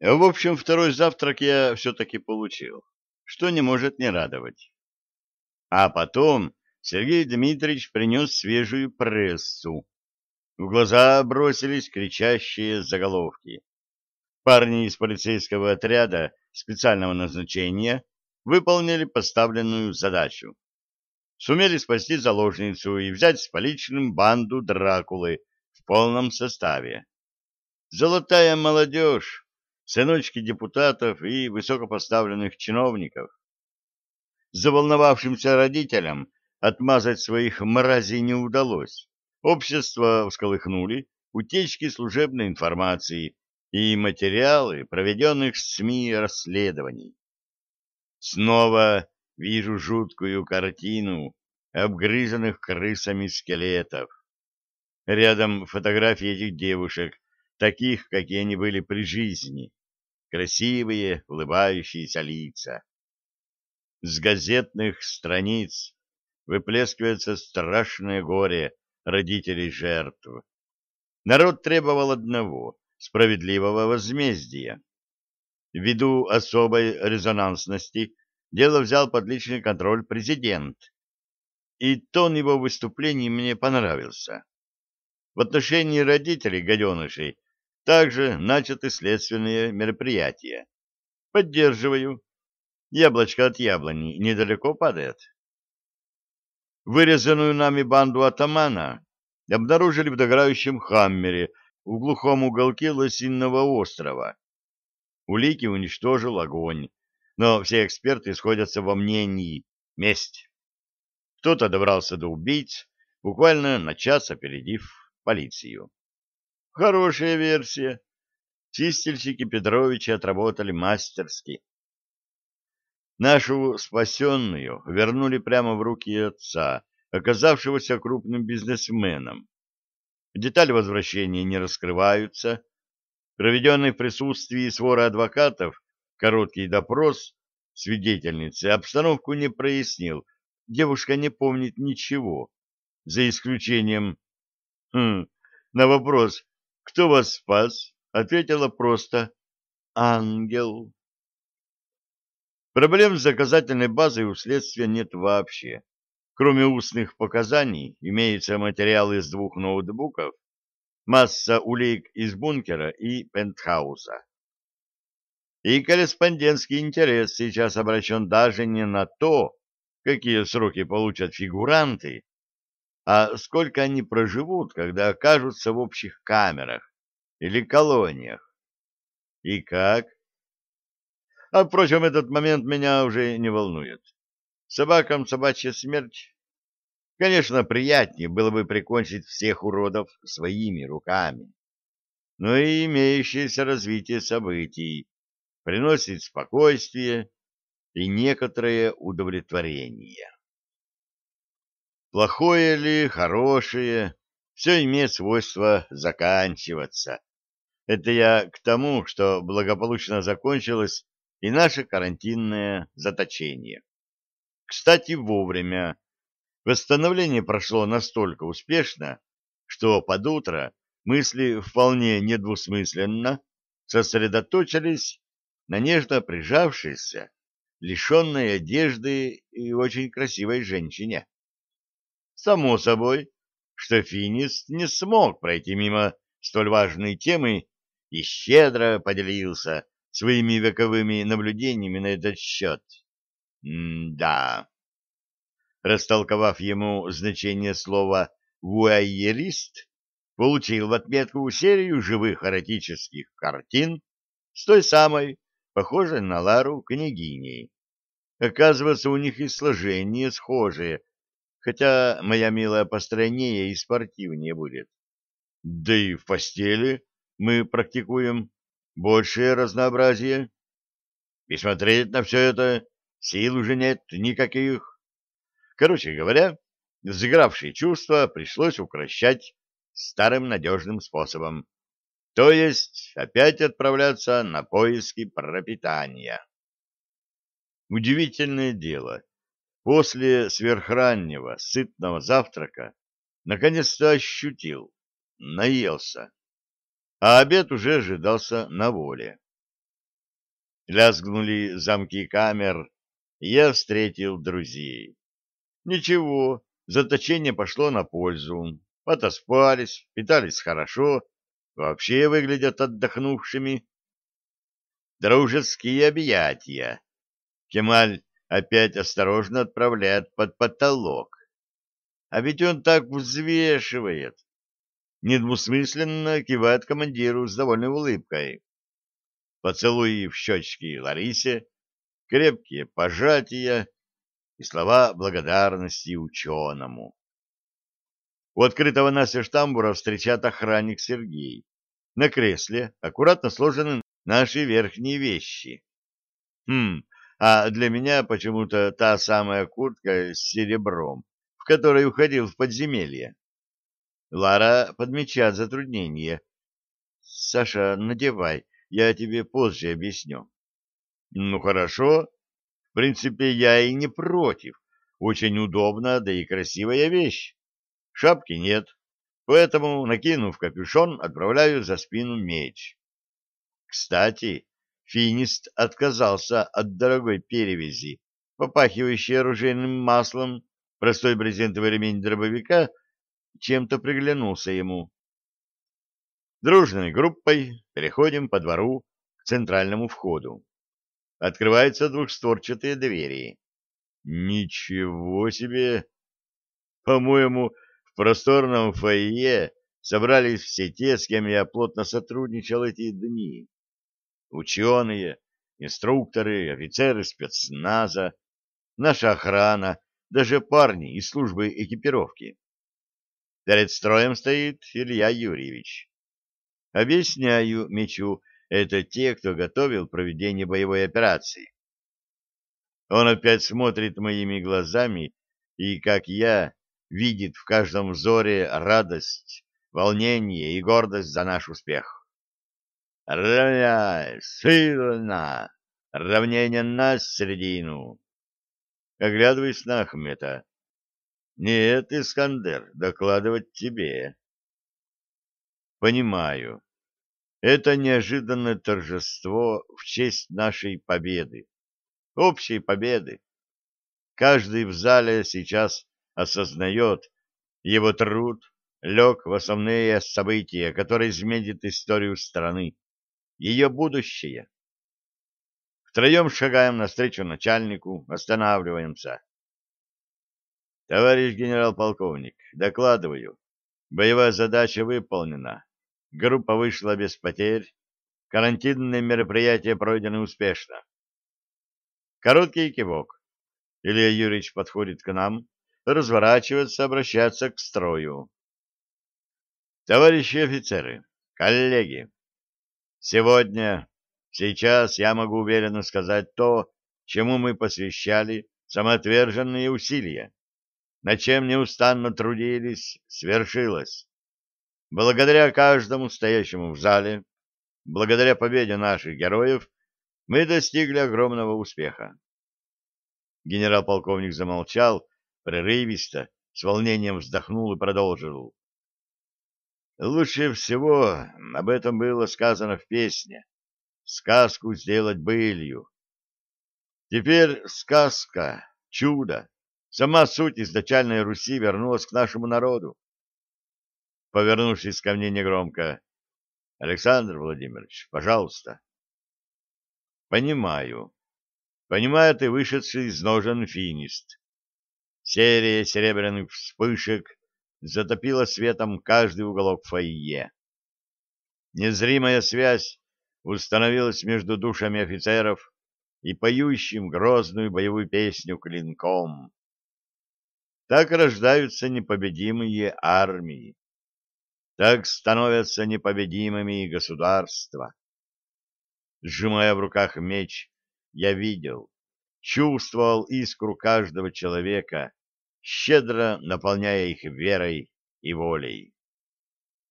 В общем, второй завтрак я все-таки получил, что не может не радовать. А потом Сергей Дмитриевич принес свежую прессу. В глаза бросились кричащие заголовки. Парни из полицейского отряда специального назначения выполнили поставленную задачу. Сумели спасти заложницу и взять с поличным банду Дракулы в полном составе. Золотая молодежь, сыночки депутатов и высокопоставленных чиновников. Заволновавшимся родителям отмазать своих мразей не удалось. Общество всколыхнули утечки служебной информации и материалы проведенных СМИ расследований. Снова вижу жуткую картину обгрызанных крысами скелетов. Рядом фотографии этих девушек, таких, какие они были при жизни. Красивые, улыбающиеся лица. С газетных страниц выплескивается страшное горе родителей жертв. Народ требовал одного — справедливого возмездия. Ввиду особой резонансности дело взял под личный контроль президент, и тон его выступлений мне понравился. В отношении родителей гаденышей также начаты следственные мероприятия. Поддерживаю. Яблочко от яблони недалеко падает. Вырезанную нами банду атамана обнаружили в догорающем хаммере в глухом уголке Лосинного острова. Улики уничтожил огонь, но все эксперты сходятся во мнении «месть». Кто-то добрался до убийц, буквально на час опередив полицию. Хорошая версия. Чистильщики Петровича отработали мастерски. Нашу спасенную вернули прямо в руки отца, оказавшегося крупным бизнесменом. Детали возвращения не раскрываются. Проведенный в присутствии свора адвокатов короткий допрос свидетельницы обстановку не прояснил. Девушка не помнит ничего, за исключением... Хм, на вопрос «Кто вас спас?» ответила просто «Ангел». Проблем с доказательной базой у следствия нет вообще. Кроме устных показаний, имеются материалы из двух ноутбуков, масса улик из бункера и пентхауса. И корреспондентский интерес сейчас обращен даже не на то, какие сроки получат фигуранты, а сколько они проживут, когда окажутся в общих камерах или колониях. И как? А, впрочем, этот момент меня уже не волнует. Собакам собачья смерть. Конечно, приятнее было бы прикончить всех уродов своими руками. Но и имеющееся развитие событий приносит спокойствие и некоторое удовлетворение. Плохое ли, хорошее, все имеет свойство заканчиваться. Это я к тому, что благополучно закончилось и наше карантинное заточение. Кстати, вовремя. Восстановление прошло настолько успешно, что под утро мысли вполне недвусмысленно сосредоточились на нежно прижавшейся, лишенной одежды и очень красивой женщине. Само собой, что Финист не смог пройти мимо столь важной темы и щедро поделился своими вековыми наблюдениями на этот счет. М-да. Растолковав ему значение слова «вуайерист», получил в отметку серию живых эротических картин с той самой, похожей на Лару, княгиней. Оказывается, у них и сложение схожее, хотя моя милая постройнее и спортивнее будет. Да и в постели мы практикуем большее разнообразие. И смотреть на все это сил уже нет никаких. Короче говоря, взыгравшие чувства пришлось укращать старым надежным способом, то есть опять отправляться на поиски пропитания. Удивительное дело, после сверхраннего сытного завтрака наконец-то ощутил, наелся а обед уже ожидался на воле. Лязгнули замки камер, и я встретил друзей. Ничего, заточение пошло на пользу. Отоспались, питались хорошо, вообще выглядят отдохнувшими. Дружеские объятия. Кемаль опять осторожно отправляет под потолок. А ведь он так взвешивает. Недвусмысленно кивает командиру с довольной улыбкой. Поцелуи в щечки Ларисе, крепкие пожатия и слова благодарности ученому. У открытого настежь тамбура встречает охранник Сергей. На кресле аккуратно сложены наши верхние вещи. Хм, а для меня почему-то та самая куртка с серебром, в которой уходил в подземелье. Лара подмечает затруднение. «Саша, надевай, я тебе позже объясню». «Ну, хорошо. В принципе, я и не против. Очень удобно, да и красивая вещь. Шапки нет, поэтому, накинув капюшон, отправляю за спину меч. Кстати, финист отказался от дорогой перевязи, попахивающей оружейным маслом, простой брезентовый ремень дробовика чем-то приглянулся ему. Дружной группой переходим по двору к центральному входу. Открываются двухстворчатые двери. Ничего себе! По-моему, в просторном фойе собрались все те, с кем я плотно сотрудничал эти дни. Ученые, инструкторы, офицеры спецназа, наша охрана, даже парни из службы экипировки. Перед строем стоит Илья Юрьевич. Объясняю мечу, это те, кто готовил проведение боевой операции. Он опять смотрит моими глазами и, как я, видит в каждом взоре радость, волнение и гордость за наш успех. Равняй, сильно, равнение на середину. Оглядываясь на Ахмета. Нет, Искандер, докладывать тебе. Понимаю. Это неожиданное торжество в честь нашей победы. Общей победы. Каждый в зале сейчас осознает, его труд лег в основные события, которые изменят историю страны, ее будущее. Втроем шагаем навстречу начальнику, останавливаемся. Товарищ генерал-полковник, докладываю. Боевая задача выполнена. Группа вышла без потерь. Карантинные мероприятия пройдены успешно. Короткий кивок. Илья Юрьевич подходит к нам, разворачиваться, обращаться к строю. Товарищи офицеры, коллеги, сегодня, сейчас я могу уверенно сказать то, чему мы посвящали самоотверженные усилия, над чем неустанно трудились, свершилось. Благодаря каждому стоящему в зале, благодаря победе наших героев, мы достигли огромного успеха. Генерал-полковник замолчал, прерывисто, с волнением вздохнул и продолжил. Лучше всего об этом было сказано в песне. Сказку сделать былью. Теперь сказка, чудо, сама суть изначальной Руси вернулась к нашему народу. Повернувшись ко мне негромко, Александр Владимирович, пожалуйста. Понимаю. Понимает и вышедший из ножен финист. Серия серебряных вспышек затопила светом каждый уголок фойе. Незримая связь установилась между душами офицеров и поющим грозную боевую песню клинком. Так рождаются непобедимые армии. Так становятся непобедимыми государства. Сжимая в руках меч, я видел, чувствовал искру каждого человека, щедро наполняя их верой и волей.